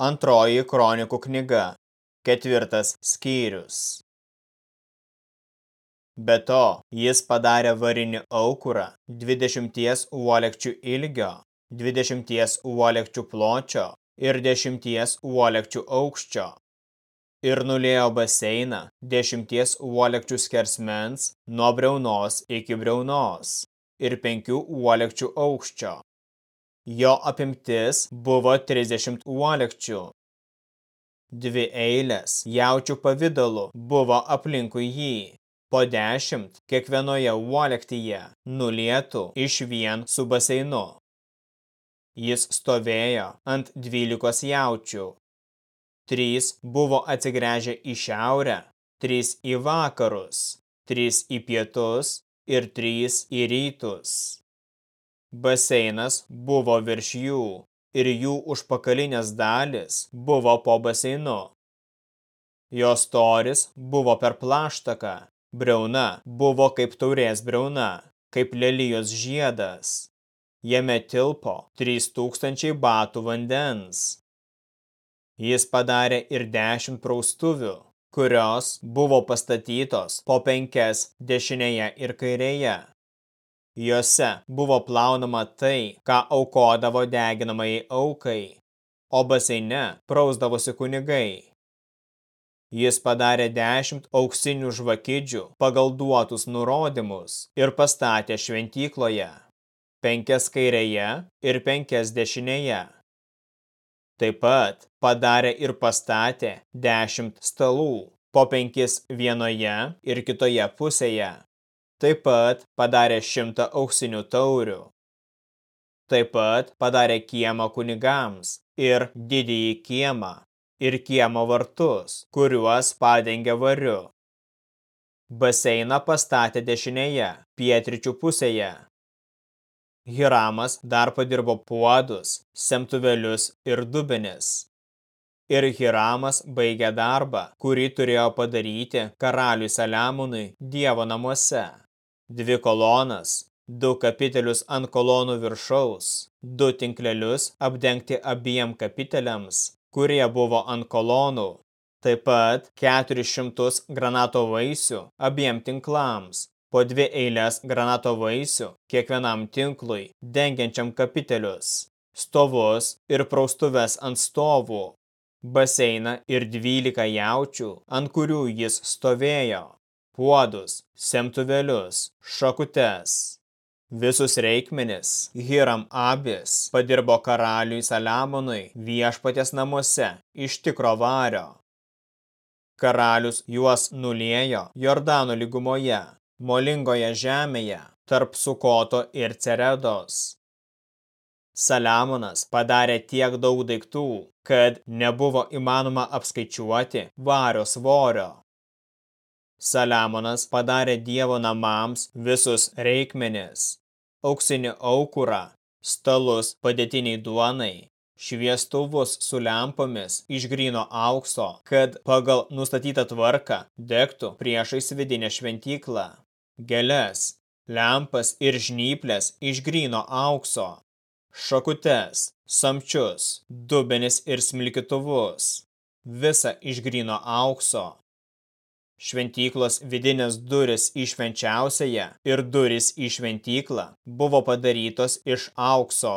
Antroji kronikų knyga, ketvirtas skyrius. Be to, jis padarė varinį aukurą 20 uolekčių ilgio, 20 uolekčių pločio ir 10 uolekčių aukščio. Ir nulėjo baseiną 10 uolekčių skersmens nuo briaunos iki briaunos ir 5 uolekčių aukščio Jo apimtis buvo 30 uolekčių. Dvi eilės jaučių pavidalu buvo aplinkui jį, po dešimt kiekvienoje uolektyje nulietų iš vien su baseinu. Jis stovėjo ant dvylikos jaučių. Trys buvo atsigręžę į šiaurę, trys į vakarus, trys į pietus ir trys į rytus. Baseinas buvo virš jų ir jų užpakalinės dalis buvo po baseinu. Jos storis buvo per plaštaką, briauna buvo kaip taurės briauna, kaip lelijos žiedas. Jame tilpo 3000 batų vandens. Jis padarė ir dešimt praustuvių, kurios buvo pastatytos po penkias dešinėje ir kairėje. Jose buvo plaunama tai, ką aukodavo deginamai aukai, o baseine prausdavosi kunigai. Jis padarė dešimt auksinių žvakidžių pagal duotus nurodymus ir pastatė šventykloje, penkias kairėje ir penkias dešinėje. Taip pat padarė ir pastatė dešimt stalų, po penkis vienoje ir kitoje pusėje. Taip pat padarė šimtą auksinių taurių. Taip pat padarė kiemą kunigams ir didįjį kiemą ir kiemo vartus, kuriuos padengė variu. Baseiną pastatė dešinėje, pietričių pusėje. Hiramas dar padirbo puodus, semtuvelius ir dubenis. Ir Hiramas baigė darbą, kurį turėjo padaryti karaliui Saliamonui Dievo namuose dvi kolonas, du kapitelius ant kolonų viršaus, du tinklelius apdengti abiem kapiteliams, kurie buvo ant kolonų, taip pat 400 granato vaisių abiem tinklams, po dvi eilės granato vaisių kiekvienam tinklui, dengiančiam kapitelius, stovus ir praustuves ant stovų, baseiną ir dvylika jaučių, ant kurių jis stovėjo puodus, semtuvelius, šakutes. Visus reikmenis Hiram Abis padirbo karaliui Saliamonui viešpatės namuose iš tikro vario. Karalius juos nuliejo Jordano lygumoje, molingoje žemėje, tarp Sukoto ir Ceredos. Saliamonas padarė tiek daug daiktų, kad nebuvo įmanoma apskaičiuoti vario svorio. Saliamonas padarė Dievo namams visus reikmenis, auksinį aukurą, stalus padėtiniai duonai, šviestuvus su lempomis iš grino aukso, kad pagal nustatytą tvarką degtų priešais vidinę šventyklą, geles, lempas ir žnyplės iš grino aukso, šakutes, samčius, dubenis ir smilkituvus, visa iš grino aukso, Šventyklos vidinės duris į švenčiausiąją ir duris į šventyklą buvo padarytos iš aukso.